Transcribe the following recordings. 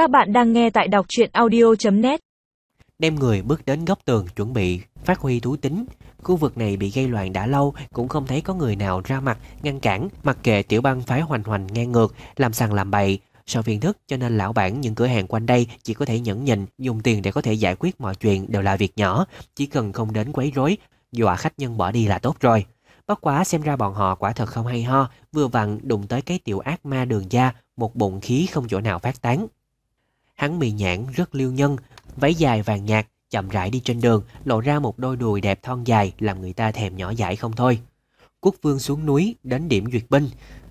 Các bạn đang nghe tại đọc truyện audio.net Đem người bước đến góc tường chuẩn bị phát huy thú tính. Khu vực này bị gây loạn đã lâu, Cũng không thấy có người nào ra mặt, ngăn cản, Mặc kệ tiểu băng phái hoành hoành ngang ngược, Làm sằng làm bậy. Sợ phiền thức, cho nên lão bản những cửa hàng quanh đây Chỉ có thể nhẫn nhịn, Dùng tiền để có thể giải quyết mọi chuyện đều là việc nhỏ. Chỉ cần không đến quấy rối, Dọa khách nhân bỏ đi là tốt rồi. Bất quá xem ra bọn họ quả thật không hay ho, Vừa vặn đụng tới cái tiểu ác ma đường da Một bụng khí không chỗ nào phát tán. Hắn mì nhãn rất liêu nhân, Váy dài vàng nhạt, Chậm rãi đi trên đường, Lộ ra một đôi đùi đẹp thon dài, Làm người ta thèm nhỏ dãi không thôi. Quốc vương xuống núi, đến điểm duyệt binh.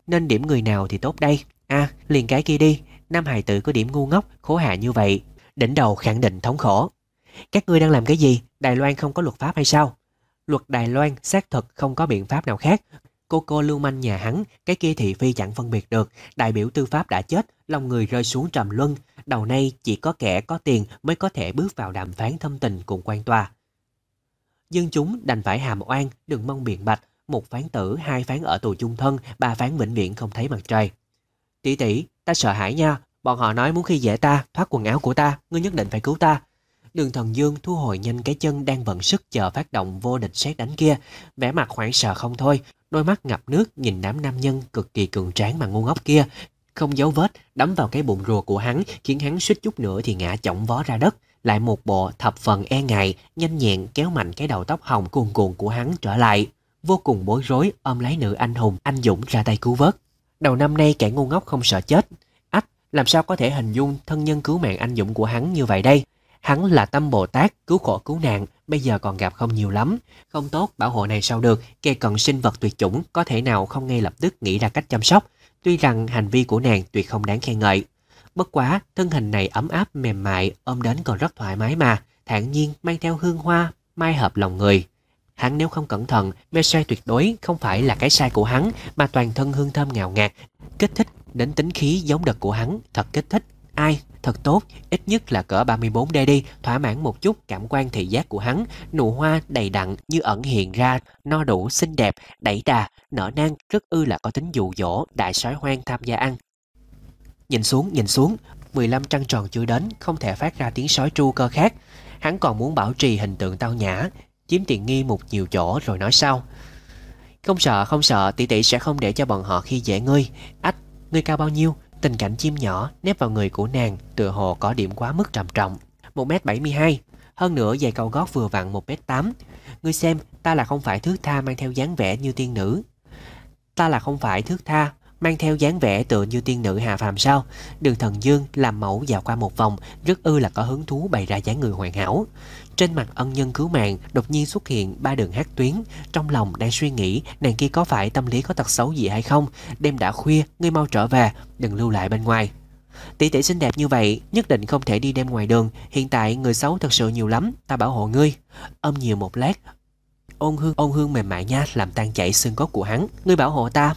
Nên điểm người nào thì tốt đây? À liền cái kia đi. Nam hài tử có điểm ngu ngốc, khổ hạ như vậy. Đỉnh đầu khẳng định thống khổ. Các ngươi đang làm cái gì? Đài Loan không có luật pháp hay sao? Luật Đài Loan xác thực không có biện pháp nào khác. Cô cô lưu manh nhà hắn Cái kia thị phi chẳng phân biệt được. Đại biểu tư pháp đã chết Lòng người rơi xuống trầm luân. Đầu nay chỉ có kẻ có tiền Mới có thể bước vào đàm phán thâm tình cùng quan tòa. Dân chúng đành phải hàm oan Đừng mong biện bạch. Một phán tử, hai phán ở tù chung thân Ba phán vĩnh viễn không thấy mặt trời. Tỷ tỷ, ta sợ hãi nha. Bọn họ nói muốn khi dễ ta Thoát quần áo của ta Ngươi nhất định phải cứu ta. Đường thần dương thu hồi nhanh cái chân đang vận sức chờ phát động vô địch xét đánh kia, vẻ mặt hoảng sợ không thôi, đôi mắt ngập nước nhìn đám nam nhân cực kỳ cường tráng mà ngu ngốc kia, không giấu vết đấm vào cái bụng rùa của hắn khiến hắn suýt chút nữa thì ngã chỏng vó ra đất. Lại một bộ thập phần e ngại nhanh nhẹn kéo mạnh cái đầu tóc hồng cuồn cuộn của hắn trở lại. Vô cùng bối rối ôm lấy nữ anh hùng anh dũng ra tay cứu vớt. Đầu năm nay kẻ ngu ngốc không sợ chết. Ách làm sao có thể hình dung thân nhân cứu mạng anh dũng của hắn như vậy đây? Hắn là tâm Bồ Tát, cứu khổ cứu nạn, bây giờ còn gặp không nhiều lắm. Không tốt, bảo hộ này sao được, kề cận sinh vật tuyệt chủng có thể nào không ngay lập tức nghĩ ra cách chăm sóc. Tuy rằng hành vi của nàng tuyệt không đáng khen ngợi. Bất quá, thân hình này ấm áp mềm mại, ôm đến còn rất thoải mái mà, thản nhiên mang theo hương hoa, mai hợp lòng người. Hắn nếu không cẩn thận, mê say tuyệt đối không phải là cái sai của hắn, mà toàn thân hương thơm ngào ngạt, kích thích đến tính khí giống đợt của hắn, thật kích thích. Ai Thật tốt, ít nhất là cỡ 34 đê đi, thỏa mãn một chút cảm quan thị giác của hắn, nụ hoa đầy đặn như ẩn hiện ra, no đủ xinh đẹp, đẩy đà, nở nang, rất ư là có tính dụ dỗ, đại sói hoang tham gia ăn. Nhìn xuống, nhìn xuống, 15 trăng tròn chưa đến, không thể phát ra tiếng sói tru cơ khác. Hắn còn muốn bảo trì hình tượng tao nhã, chiếm tiện nghi một nhiều chỗ rồi nói sau. Không sợ, không sợ, tỷ tỷ sẽ không để cho bọn họ khi dễ ngươi. Ách, ngươi cao bao nhiêu? Tình cảnh chim nhỏ nép vào người của nàng tựa hồ có điểm quá mức trầm trọng. 1m72, hơn nữa giày cao gót vừa vặn 1m8. Ngươi xem, ta là không phải thước tha mang theo dáng vẻ như tiên nữ. Ta là không phải thước tha mang theo dáng vẻ tựa như tiên nữ hạ phàm sao? Đường thần dương làm mẫu dạo qua một vòng, rất ư là có hứng thú bày ra dáng người hoàn hảo. Trên mặt ân nhân cứu mạng, đột nhiên xuất hiện ba đường hát tuyến. Trong lòng đang suy nghĩ, nàng kia có phải tâm lý có tật xấu gì hay không? Đêm đã khuya, ngươi mau trở về, đừng lưu lại bên ngoài. Tỷ tỷ xinh đẹp như vậy, nhất định không thể đi đêm ngoài đường. Hiện tại người xấu thật sự nhiều lắm, ta bảo hộ ngươi. Ôm nhiều một lát. Ôn hương ôn hương mềm mại nha, làm tan chảy xương cốt của hắn. Ngươi bảo hộ ta.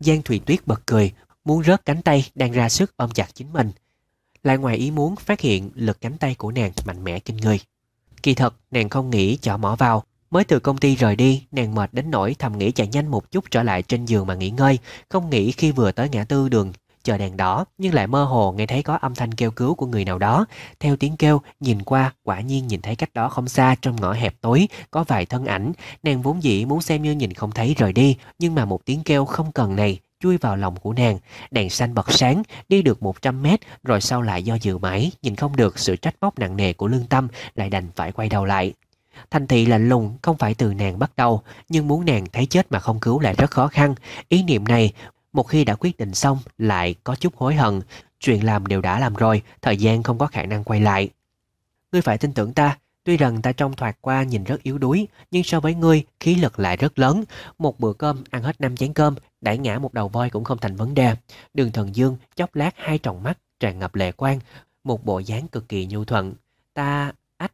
Giang Thùy Tuyết bật cười, muốn rớt cánh tay đang ra sức ôm chặt chính mình. Lại ngoài ý muốn phát hiện lực cánh tay của nàng mạnh mẽ kinh người. Kỳ thật, nàng không nghĩ chở mỏ vào. Mới từ công ty rời đi, nàng mệt đến nỗi thầm nghĩ chạy nhanh một chút trở lại trên giường mà nghỉ ngơi. Không nghĩ khi vừa tới ngã tư đường chờ đèn đỏ nhưng lại mơ hồ nghe thấy có âm thanh kêu cứu của người nào đó. Theo tiếng kêu, nhìn qua, quả nhiên nhìn thấy cách đó không xa trong ngõ hẹp tối, có vài thân ảnh. Nàng vốn dĩ muốn xem như nhìn không thấy rời đi, nhưng mà một tiếng kêu không cần này chui vào lòng của nàng. Đèn xanh bật sáng, đi được 100 mét, rồi sau lại do dự mãi, nhìn không được sự trách móc nặng nề của lương tâm, lại đành phải quay đầu lại. Thành thị lạnh lùng không phải từ nàng bắt đầu, nhưng muốn nàng thấy chết mà không cứu lại rất khó khăn. Ý niệm này một khi đã quyết định xong, lại có chút hối hận. Chuyện làm đều đã làm rồi, Thời gian không có khả năng quay lại. Ngươi phải tin tưởng ta. Tuy rằng ta trong thoạt qua nhìn rất yếu đuối, Nhưng so với ngươi, khí lực lại rất lớn. Một bữa cơm, ăn hết năm chén cơm Đẩy ngã một đầu voi cũng không thành vấn đề. Đường thần dương chốc lát hai tròng mắt, Tràn ngập lệ quan Một bộ dáng cực kỳ nhu thuận. Ta, ách,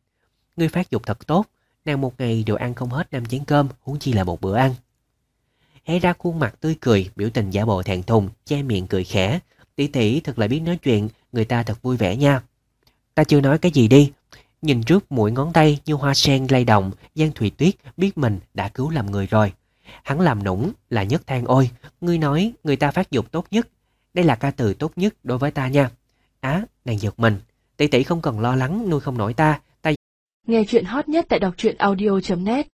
Ngươi phát dục thật tốt. Nàng một ngày đều ăn không hết năm chén cơm, Huống chi là một bữa ăn hé ra khuôn mặt tươi cười, biểu tình giả bộ thẹn thùng, che miệng cười khẽ. Tỷ tỷ thật là biết nói chuyện, người ta thật vui vẻ nha. Ta chưa nói cái gì đi. Nhìn trước mũi ngón tay như hoa sen lay động, Giang thủy Tuyết biết mình đã cứu làm người rồi. Hắn làm nũng là nhất than ôi, ngươi nói người ta phát dục tốt nhất. Đây là ca từ tốt nhất đối với ta nha. Á, nàng giật mình. Tỷ tỷ không cần lo lắng nuôi không nổi ta, ta Nghe chuyện hot nhất tại đọc truyện audio.net